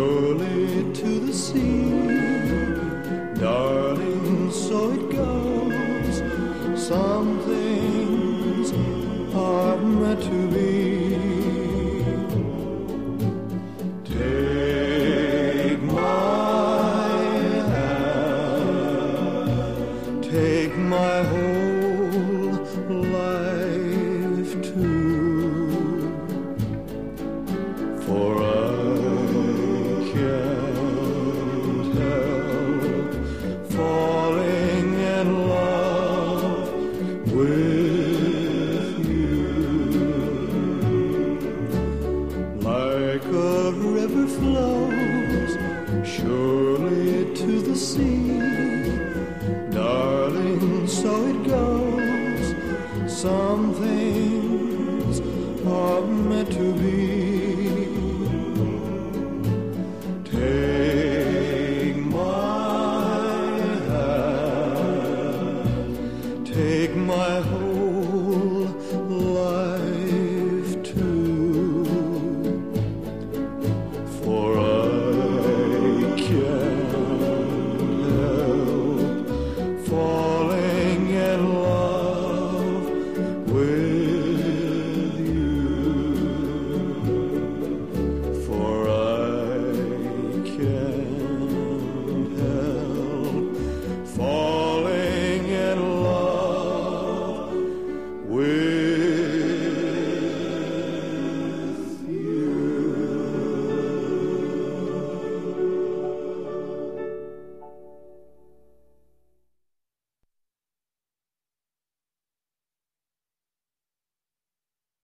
surely to the sea. Darling, so it goes. Some sea. Darling, so it goes. Some things are meant to be.